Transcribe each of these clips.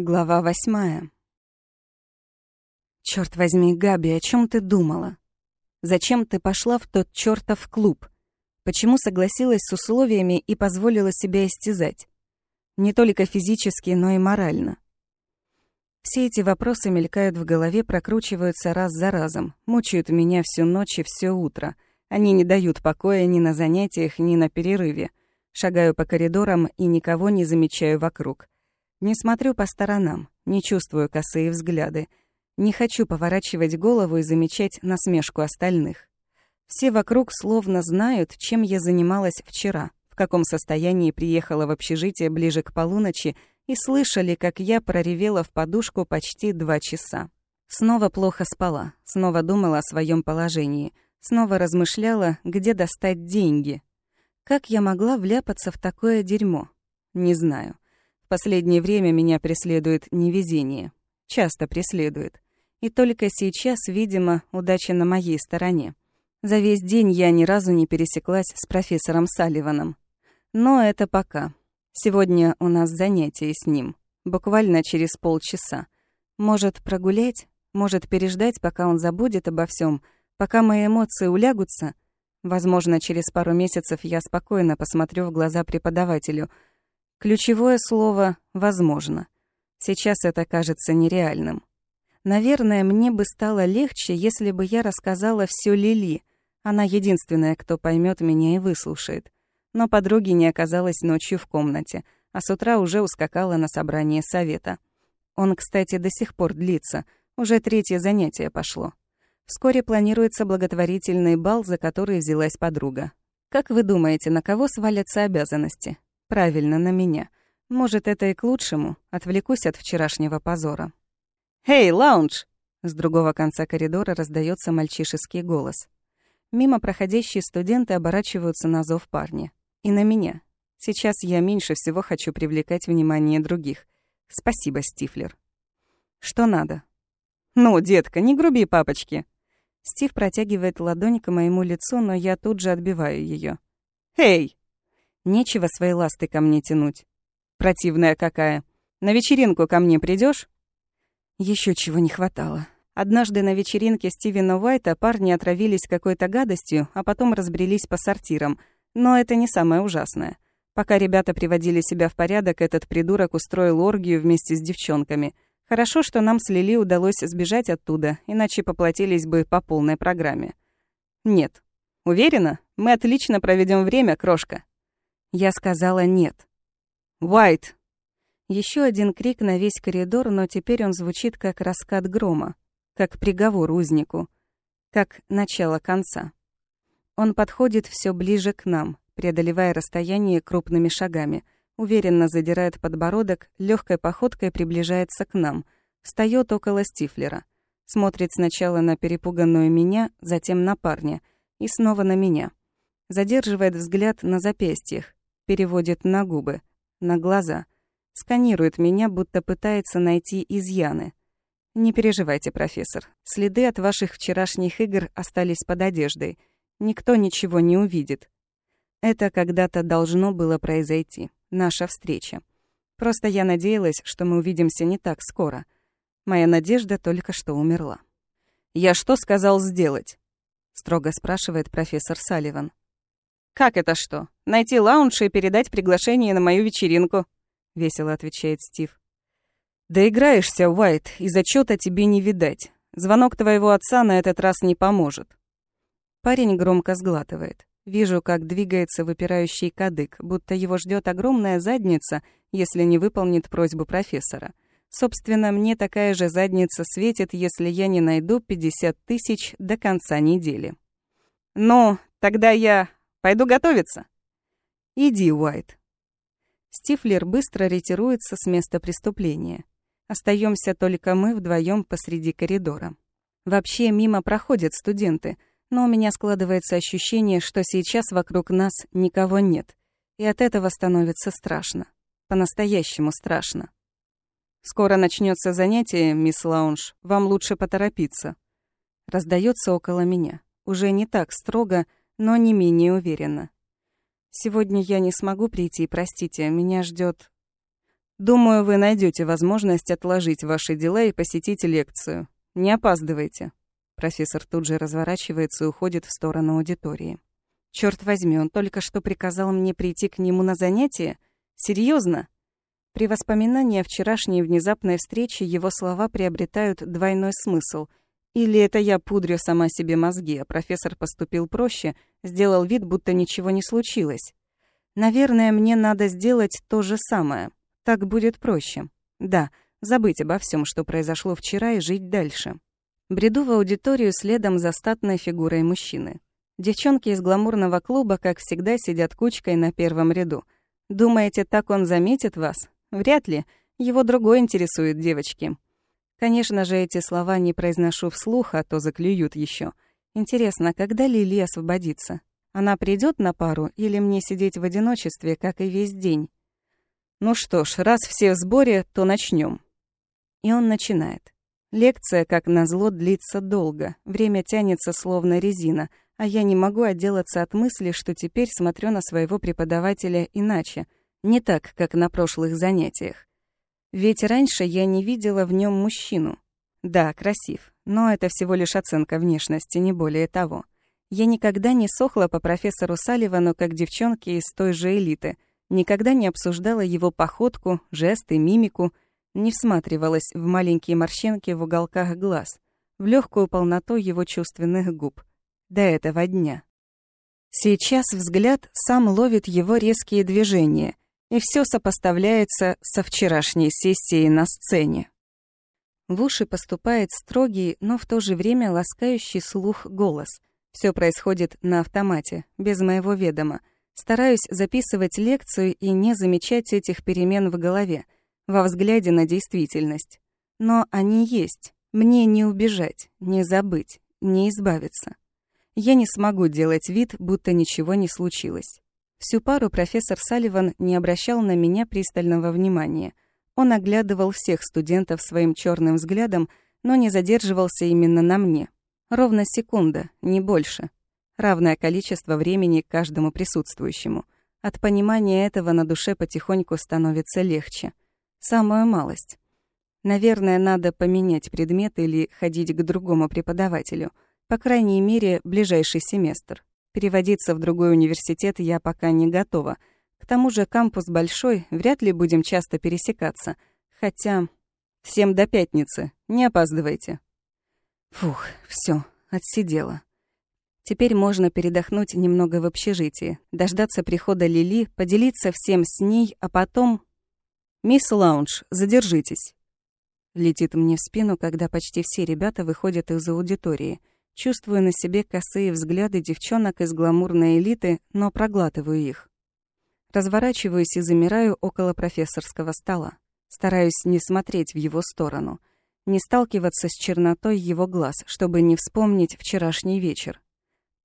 Глава восьмая. Черт возьми, Габи, о чем ты думала? Зачем ты пошла в тот чертов клуб? Почему согласилась с условиями и позволила себя истязать? Не только физически, но и морально. Все эти вопросы мелькают в голове, прокручиваются раз за разом, мучают меня всю ночь и все утро. Они не дают покоя ни на занятиях, ни на перерыве. Шагаю по коридорам и никого не замечаю вокруг. Не смотрю по сторонам, не чувствую косые взгляды. Не хочу поворачивать голову и замечать насмешку остальных. Все вокруг словно знают, чем я занималась вчера, в каком состоянии приехала в общежитие ближе к полуночи и слышали, как я проревела в подушку почти два часа. Снова плохо спала, снова думала о своем положении, снова размышляла, где достать деньги. Как я могла вляпаться в такое дерьмо? Не знаю. В последнее время меня преследует невезение. Часто преследует. И только сейчас, видимо, удача на моей стороне. За весь день я ни разу не пересеклась с профессором Салливаном. Но это пока. Сегодня у нас занятие с ним. Буквально через полчаса. Может, прогулять? Может, переждать, пока он забудет обо всем, пока мои эмоции улягутся? Возможно, через пару месяцев я спокойно посмотрю в глаза преподавателю — Ключевое слово «возможно». Сейчас это кажется нереальным. Наверное, мне бы стало легче, если бы я рассказала все Лили. Она единственная, кто поймет меня и выслушает. Но подруги не оказалась ночью в комнате, а с утра уже ускакала на собрание совета. Он, кстати, до сих пор длится. Уже третье занятие пошло. Вскоре планируется благотворительный бал, за который взялась подруга. Как вы думаете, на кого свалятся обязанности? Правильно, на меня. Может, это и к лучшему. Отвлекусь от вчерашнего позора. «Эй, лаунж!» С другого конца коридора раздается мальчишеский голос. Мимо проходящие студенты оборачиваются на зов парня. И на меня. Сейчас я меньше всего хочу привлекать внимание других. Спасибо, Стифлер. Что надо? Ну, детка, не груби папочки. Стив протягивает ладонь к моему лицу, но я тут же отбиваю ее. Эй! Нечего свои ласты ко мне тянуть. Противная какая. На вечеринку ко мне придешь? Еще чего не хватало. Однажды на вечеринке Стивена Уайта парни отравились какой-то гадостью, а потом разбрелись по сортирам. Но это не самое ужасное. Пока ребята приводили себя в порядок, этот придурок устроил оргию вместе с девчонками. Хорошо, что нам с Лили удалось сбежать оттуда, иначе поплатились бы по полной программе. Нет. Уверена? Мы отлично проведем время, крошка. Я сказала «нет». «Уайт!» Еще один крик на весь коридор, но теперь он звучит как раскат грома, как приговор узнику, как начало конца. Он подходит все ближе к нам, преодолевая расстояние крупными шагами, уверенно задирает подбородок, легкой походкой приближается к нам, встает около Стифлера, смотрит сначала на перепуганную меня, затем на парня и снова на меня. Задерживает взгляд на запястьях, переводит на губы, на глаза. Сканирует меня, будто пытается найти изъяны. Не переживайте, профессор. Следы от ваших вчерашних игр остались под одеждой. Никто ничего не увидит. Это когда-то должно было произойти. Наша встреча. Просто я надеялась, что мы увидимся не так скоро. Моя надежда только что умерла. «Я что сказал сделать?» — строго спрашивает профессор Салливан. «Как это что? Найти лаунж и передать приглашение на мою вечеринку?» — весело отвечает Стив. «Да играешься, Уайт, и зачёта тебе не видать. Звонок твоего отца на этот раз не поможет». Парень громко сглатывает. Вижу, как двигается выпирающий кадык, будто его ждет огромная задница, если не выполнит просьбу профессора. Собственно, мне такая же задница светит, если я не найду 50 тысяч до конца недели. «Ну, тогда я Пойду готовиться». «Иди, Уайт». Стифлер быстро ретируется с места преступления. Остаемся только мы вдвоем посреди коридора. Вообще мимо проходят студенты, но у меня складывается ощущение, что сейчас вокруг нас никого нет. И от этого становится страшно. По-настоящему страшно. «Скоро начнется занятие, мисс Лаунж. Вам лучше поторопиться». Раздается около меня. Уже не так строго, но не менее уверенно. «Сегодня я не смогу прийти, простите, меня ждет. Думаю, вы найдете возможность отложить ваши дела и посетить лекцию. Не опаздывайте. Профессор тут же разворачивается и уходит в сторону аудитории. Черт возьми, он только что приказал мне прийти к нему на занятие? Серьезно? При воспоминании о вчерашней внезапной встрече его слова приобретают двойной смысл. Или это я пудрю сама себе мозги, а профессор поступил проще, сделал вид, будто ничего не случилось. Наверное, мне надо сделать то же самое. Так будет проще. Да, забыть обо всем, что произошло вчера, и жить дальше. Бреду в аудиторию следом за статной фигурой мужчины. Девчонки из гламурного клуба, как всегда, сидят кучкой на первом ряду. Думаете, так он заметит вас? Вряд ли. Его другой интересует девочки. Конечно же, эти слова не произношу вслух, а то заклюют еще. Интересно, когда Лили освободится? Она придет на пару или мне сидеть в одиночестве, как и весь день? Ну что ж, раз все в сборе, то начнем. И он начинает. Лекция, как назло, длится долго. Время тянется словно резина, а я не могу отделаться от мысли, что теперь смотрю на своего преподавателя иначе — не так, как на прошлых занятиях. Ведь раньше я не видела в нем мужчину. Да, красив, но это всего лишь оценка внешности, не более того. Я никогда не сохла по профессору Салливану, как девчонки из той же элиты, никогда не обсуждала его походку, жесты, мимику, не всматривалась в маленькие морщинки в уголках глаз, в легкую полноту его чувственных губ. До этого дня. Сейчас взгляд сам ловит его резкие движения — и все сопоставляется со вчерашней сессией на сцене. В уши поступает строгий, но в то же время ласкающий слух голос. Все происходит на автомате, без моего ведома. Стараюсь записывать лекцию и не замечать этих перемен в голове, во взгляде на действительность. Но они есть. Мне не убежать, не забыть, не избавиться. Я не смогу делать вид, будто ничего не случилось. Всю пару профессор Салливан не обращал на меня пристального внимания. Он оглядывал всех студентов своим черным взглядом, но не задерживался именно на мне. Ровно секунда, не больше. Равное количество времени каждому присутствующему. От понимания этого на душе потихоньку становится легче. Самую малость. Наверное, надо поменять предмет или ходить к другому преподавателю. По крайней мере, ближайший семестр. Переводиться в другой университет я пока не готова. К тому же кампус большой, вряд ли будем часто пересекаться. Хотя... Всем до пятницы, не опаздывайте. Фух, все, отсидела. Теперь можно передохнуть немного в общежитии, дождаться прихода Лили, поделиться всем с ней, а потом... «Мисс Лаунж, задержитесь!» Летит мне в спину, когда почти все ребята выходят из аудитории — Чувствую на себе косые взгляды девчонок из гламурной элиты, но проглатываю их. Разворачиваюсь и замираю около профессорского стола. Стараюсь не смотреть в его сторону, не сталкиваться с чернотой его глаз, чтобы не вспомнить вчерашний вечер.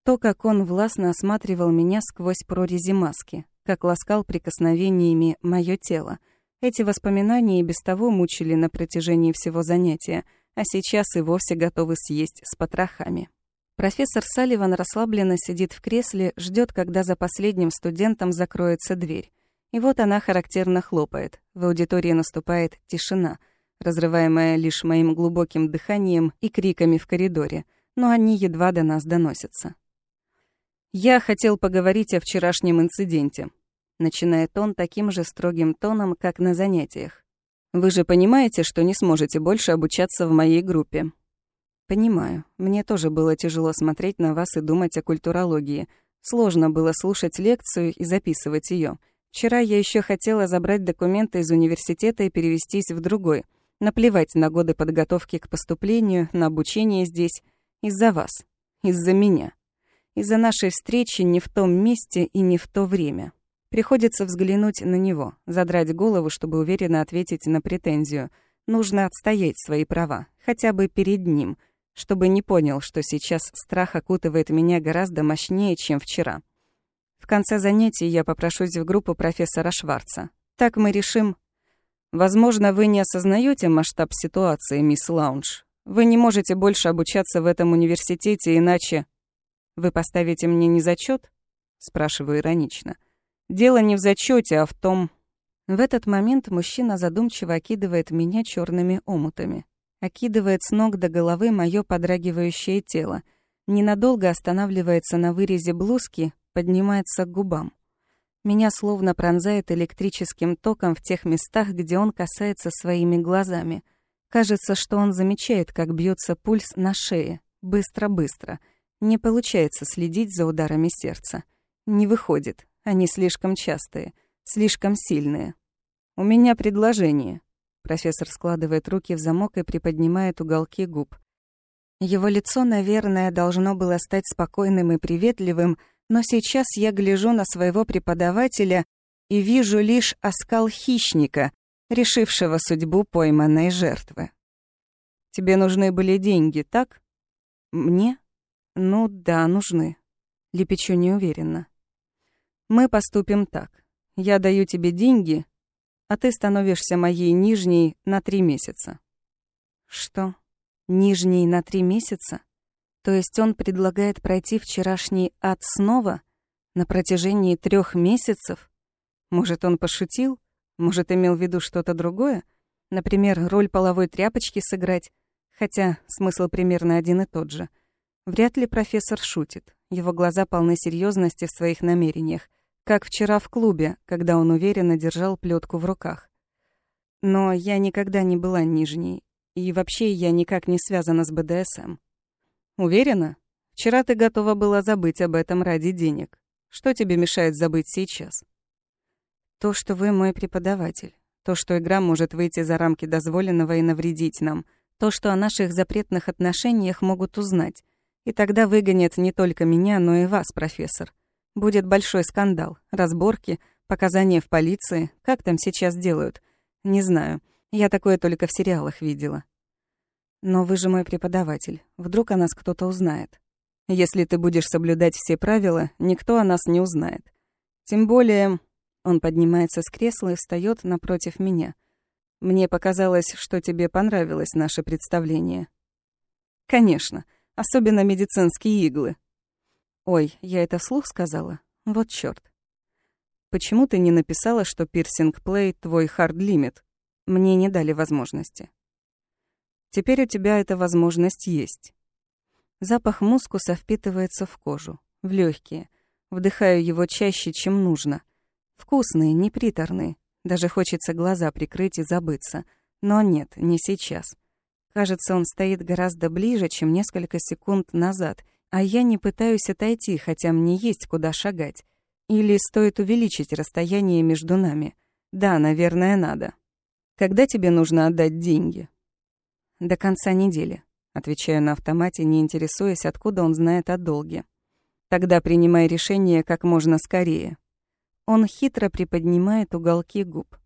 То, как он властно осматривал меня сквозь прорези маски, как ласкал прикосновениями мое тело. Эти воспоминания и без того мучили на протяжении всего занятия — а сейчас и вовсе готовы съесть с потрохами. Профессор Салливан расслабленно сидит в кресле, ждет, когда за последним студентом закроется дверь. И вот она характерно хлопает. В аудитории наступает тишина, разрываемая лишь моим глубоким дыханием и криками в коридоре, но они едва до нас доносятся. «Я хотел поговорить о вчерашнем инциденте», начинает он таким же строгим тоном, как на занятиях. Вы же понимаете, что не сможете больше обучаться в моей группе. Понимаю. Мне тоже было тяжело смотреть на вас и думать о культурологии. Сложно было слушать лекцию и записывать ее. Вчера я еще хотела забрать документы из университета и перевестись в другой. Наплевать на годы подготовки к поступлению, на обучение здесь. Из-за вас. Из-за меня. Из-за нашей встречи не в том месте и не в то время. Приходится взглянуть на него, задрать голову, чтобы уверенно ответить на претензию. Нужно отстоять свои права, хотя бы перед ним, чтобы не понял, что сейчас страх окутывает меня гораздо мощнее, чем вчера. В конце занятий я попрошусь в группу профессора Шварца. Так мы решим... Возможно, вы не осознаете масштаб ситуации, мисс Лаунж. Вы не можете больше обучаться в этом университете, иначе... Вы поставите мне не зачет? Спрашиваю иронично. Дело не в зачете, а в том... В этот момент мужчина задумчиво окидывает меня черными омутами. Окидывает с ног до головы мое подрагивающее тело. Ненадолго останавливается на вырезе блузки, поднимается к губам. Меня словно пронзает электрическим током в тех местах, где он касается своими глазами. Кажется, что он замечает, как бьется пульс на шее. Быстро-быстро. Не получается следить за ударами сердца. Не выходит. Они слишком частые, слишком сильные. «У меня предложение». Профессор складывает руки в замок и приподнимает уголки губ. Его лицо, наверное, должно было стать спокойным и приветливым, но сейчас я гляжу на своего преподавателя и вижу лишь оскал хищника, решившего судьбу пойманной жертвы. «Тебе нужны были деньги, так?» «Мне?» «Ну да, нужны». Лепечу неуверенно. «Мы поступим так. Я даю тебе деньги, а ты становишься моей нижней на три месяца». «Что? Нижней на три месяца?» То есть он предлагает пройти вчерашний ад снова на протяжении трех месяцев? Может, он пошутил? Может, имел в виду что-то другое? Например, роль половой тряпочки сыграть? Хотя смысл примерно один и тот же. Вряд ли профессор шутит. Его глаза полны серьезности в своих намерениях. Как вчера в клубе, когда он уверенно держал плетку в руках. Но я никогда не была нижней. И вообще я никак не связана с БДСМ. Уверена? Вчера ты готова была забыть об этом ради денег. Что тебе мешает забыть сейчас? То, что вы мой преподаватель. То, что игра может выйти за рамки дозволенного и навредить нам. То, что о наших запретных отношениях могут узнать. И тогда выгонят не только меня, но и вас, профессор. Будет большой скандал, разборки, показания в полиции. Как там сейчас делают? Не знаю. Я такое только в сериалах видела. Но вы же мой преподаватель. Вдруг о нас кто-то узнает. Если ты будешь соблюдать все правила, никто о нас не узнает. Тем более, он поднимается с кресла и встает напротив меня. Мне показалось, что тебе понравилось наше представление. Конечно, особенно медицинские иглы. Ой, я это вслух сказала? Вот чёрт. Почему ты не написала, что пирсинг плей твой хард-лимит? Мне не дали возможности. Теперь у тебя эта возможность есть. Запах мускуса впитывается в кожу, в легкие. Вдыхаю его чаще, чем нужно. Вкусный, не приторный. Даже хочется глаза прикрыть и забыться. Но нет, не сейчас. Кажется, он стоит гораздо ближе, чем несколько секунд назад, а я не пытаюсь отойти, хотя мне есть куда шагать. Или стоит увеличить расстояние между нами. Да, наверное, надо. Когда тебе нужно отдать деньги? До конца недели. Отвечаю на автомате, не интересуясь, откуда он знает о долге. Тогда принимай решение как можно скорее. Он хитро приподнимает уголки губ.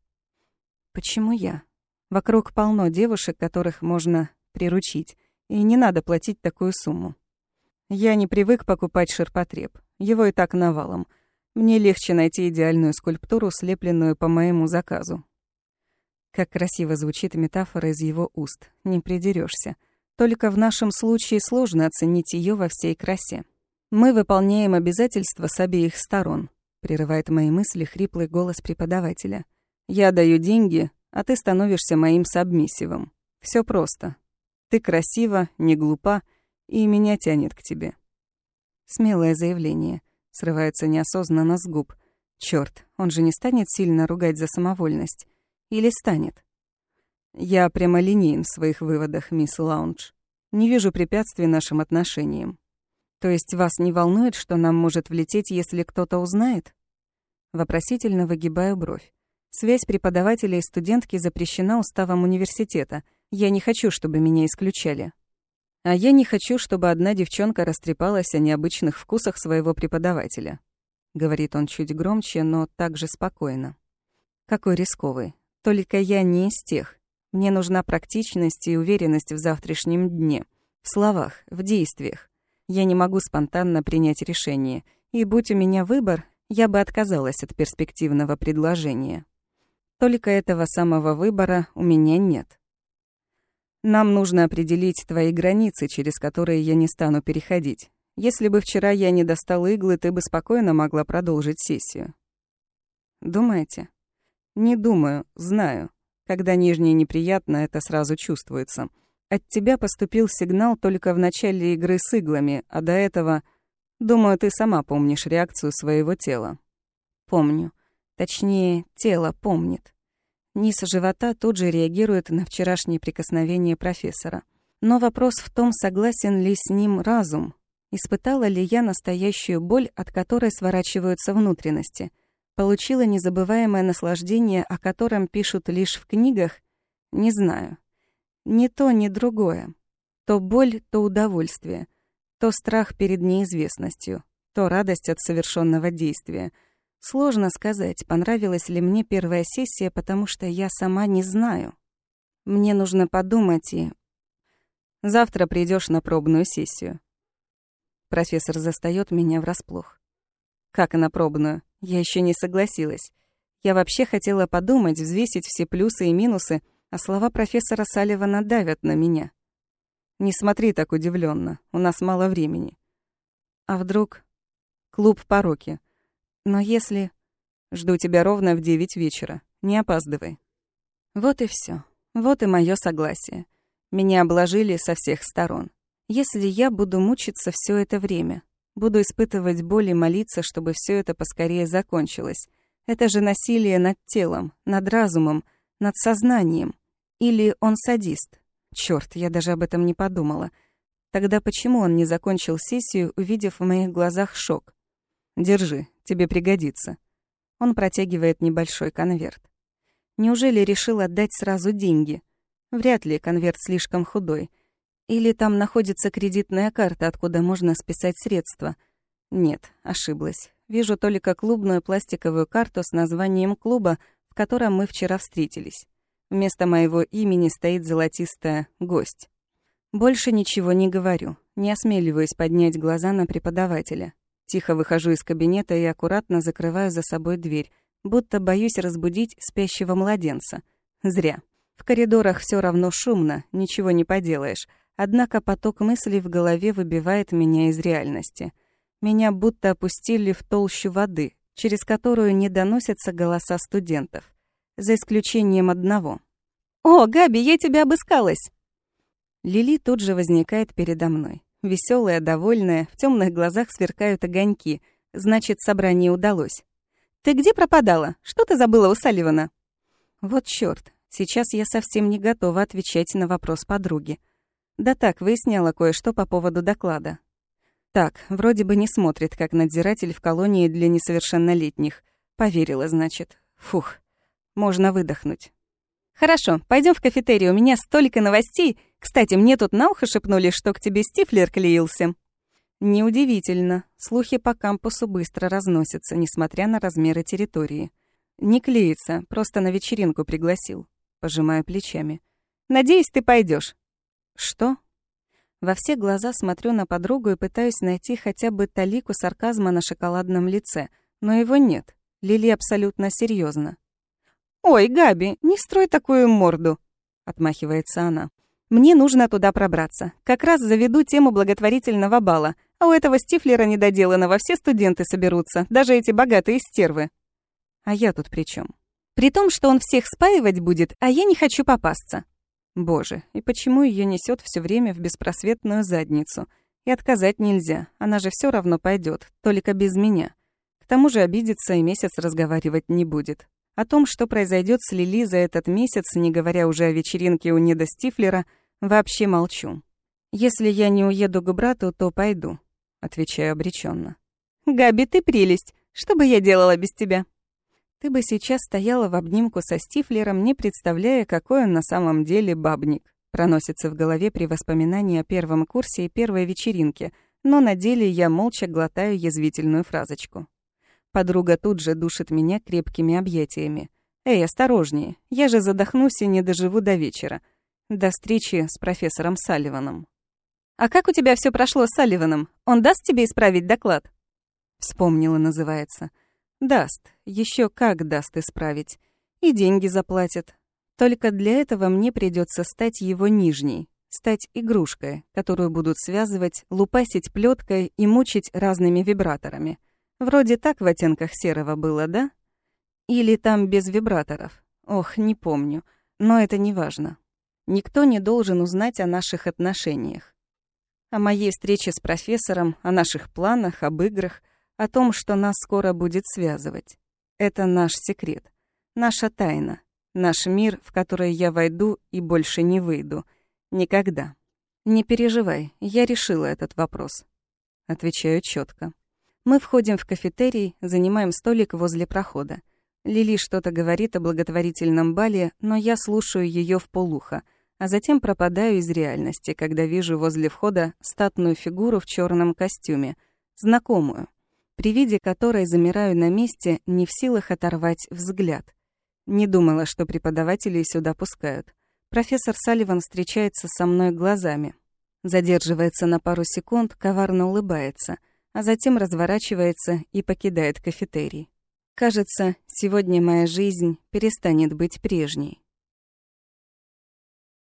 Почему я? Вокруг полно девушек, которых можно приручить, и не надо платить такую сумму. Я не привык покупать ширпотреб. Его и так навалом. Мне легче найти идеальную скульптуру, слепленную по моему заказу. Как красиво звучит метафора из его уст. Не придерешься. Только в нашем случае сложно оценить ее во всей красе. Мы выполняем обязательства с обеих сторон, прерывает мои мысли хриплый голос преподавателя. Я даю деньги, а ты становишься моим сабмиссивом. Все просто. Ты красива, не глупа, и меня тянет к тебе. Смелое заявление. Срывается неосознанно с губ. Черт, он же не станет сильно ругать за самовольность. Или станет? Я прямолинеен в своих выводах, мисс Лаунж. Не вижу препятствий нашим отношениям. То есть вас не волнует, что нам может влететь, если кто-то узнает? Вопросительно выгибаю бровь. Связь преподавателя и студентки запрещена уставом университета. Я не хочу, чтобы меня исключали. А я не хочу, чтобы одна девчонка растрепалась о необычных вкусах своего преподавателя. Говорит он чуть громче, но также спокойно. Какой рисковый. Только я не из тех. Мне нужна практичность и уверенность в завтрашнем дне. В словах, в действиях. Я не могу спонтанно принять решение. И будь у меня выбор, я бы отказалась от перспективного предложения. Только этого самого выбора у меня нет. Нам нужно определить твои границы, через которые я не стану переходить. Если бы вчера я не достал иглы, ты бы спокойно могла продолжить сессию. Думаете? Не думаю, знаю. Когда нижнее неприятно, это сразу чувствуется. От тебя поступил сигнал только в начале игры с иглами, а до этого... Думаю, ты сама помнишь реакцию своего тела. Помню. Точнее, тело помнит. Низ живота тут же реагирует на вчерашнее прикосновение профессора. Но вопрос в том, согласен ли с ним разум. Испытала ли я настоящую боль, от которой сворачиваются внутренности? Получила незабываемое наслаждение, о котором пишут лишь в книгах? Не знаю. Ни то, ни другое. То боль, то удовольствие. То страх перед неизвестностью. То радость от совершенного действия. Сложно сказать, понравилась ли мне первая сессия, потому что я сама не знаю. Мне нужно подумать и... Завтра придешь на пробную сессию. Профессор застаёт меня врасплох. Как и на пробную? Я еще не согласилась. Я вообще хотела подумать, взвесить все плюсы и минусы, а слова профессора Салливана давят на меня. Не смотри так удивленно, у нас мало времени. А вдруг... Клуб пороки. Но если... Жду тебя ровно в девять вечера. Не опаздывай. Вот и все. Вот и мое согласие. Меня обложили со всех сторон. Если я буду мучиться все это время, буду испытывать боль и молиться, чтобы все это поскорее закончилось, это же насилие над телом, над разумом, над сознанием. Или он садист. Черт, я даже об этом не подумала. Тогда почему он не закончил сессию, увидев в моих глазах шок? Держи, тебе пригодится. Он протягивает небольшой конверт. Неужели решил отдать сразу деньги? Вряд ли конверт слишком худой. Или там находится кредитная карта, откуда можно списать средства. Нет, ошиблась. Вижу только клубную пластиковую карту с названием клуба, в котором мы вчера встретились. Вместо моего имени стоит золотистая «Гость». Больше ничего не говорю, не осмеливаюсь поднять глаза на преподавателя. Тихо выхожу из кабинета и аккуратно закрываю за собой дверь, будто боюсь разбудить спящего младенца. Зря. В коридорах все равно шумно, ничего не поделаешь. Однако поток мыслей в голове выбивает меня из реальности. Меня будто опустили в толщу воды, через которую не доносятся голоса студентов. За исключением одного. «О, Габи, я тебя обыскалась!» Лили тут же возникает передо мной. Веселая, довольная, в темных глазах сверкают огоньки. Значит, собрание удалось. «Ты где пропадала? Что ты забыла у Салливана?» Вот чёрт, сейчас я совсем не готова отвечать на вопрос подруги. Да так, выясняла кое-что по поводу доклада. Так, вроде бы не смотрит, как надзиратель в колонии для несовершеннолетних. Поверила, значит. Фух, можно выдохнуть. Хорошо, пойдем в кафетерий, у меня столько новостей. Кстати, мне тут на ухо шепнули, что к тебе Стифлер клеился. Неудивительно. Слухи по кампусу быстро разносятся, несмотря на размеры территории. Не клеится, просто на вечеринку пригласил. Пожимаю плечами. Надеюсь, ты пойдешь. «Что?» Во все глаза смотрю на подругу и пытаюсь найти хотя бы талику сарказма на шоколадном лице, но его нет. Лили абсолютно серьезно. «Ой, Габи, не строй такую морду!» — отмахивается она. «Мне нужно туда пробраться. Как раз заведу тему благотворительного бала, а у этого Стифлера недоделанного все студенты соберутся, даже эти богатые стервы». «А я тут при чем? «При том, что он всех спаивать будет, а я не хочу попасться. Боже, и почему ее несет все время в беспросветную задницу? И отказать нельзя, она же все равно пойдет, только без меня. К тому же обидеться и месяц разговаривать не будет. О том, что произойдет с Лили за этот месяц, не говоря уже о вечеринке у Неда Стифлера, вообще молчу. «Если я не уеду к брату, то пойду», — отвечаю обреченно. «Габи, ты прелесть! Что бы я делала без тебя?» Ты бы сейчас стояла в обнимку со Стифлером, не представляя, какой он на самом деле бабник. Проносится в голове при воспоминании о первом курсе и первой вечеринке, но на деле я молча глотаю язвительную фразочку. Подруга тут же душит меня крепкими объятиями. «Эй, осторожнее, я же задохнусь и не доживу до вечера. До встречи с профессором Салливаном». «А как у тебя все прошло с Салливаном? Он даст тебе исправить доклад?» Вспомнила, называется. Даст, еще как даст исправить. И деньги заплатит. Только для этого мне придется стать его нижней, стать игрушкой, которую будут связывать, лупасить плеткой и мучить разными вибраторами. Вроде так в оттенках серого было, да? Или там без вибраторов. Ох, не помню. Но это не важно. Никто не должен узнать о наших отношениях. О моей встрече с профессором, о наших планах, об играх, о том, что нас скоро будет связывать. Это наш секрет, наша тайна, наш мир, в который я войду и больше не выйду. Никогда. Не переживай, я решила этот вопрос. Отвечаю четко. Мы входим в кафетерий, занимаем столик возле прохода. Лили что-то говорит о благотворительном бале, но я слушаю ее в полухо, а затем пропадаю из реальности, когда вижу возле входа статную фигуру в черном костюме, знакомую, при виде которой замираю на месте, не в силах оторвать взгляд. Не думала, что преподавателей сюда пускают. Профессор Салливан встречается со мной глазами. Задерживается на пару секунд, коварно улыбается, а затем разворачивается и покидает кафетерий. Кажется, сегодня моя жизнь перестанет быть прежней.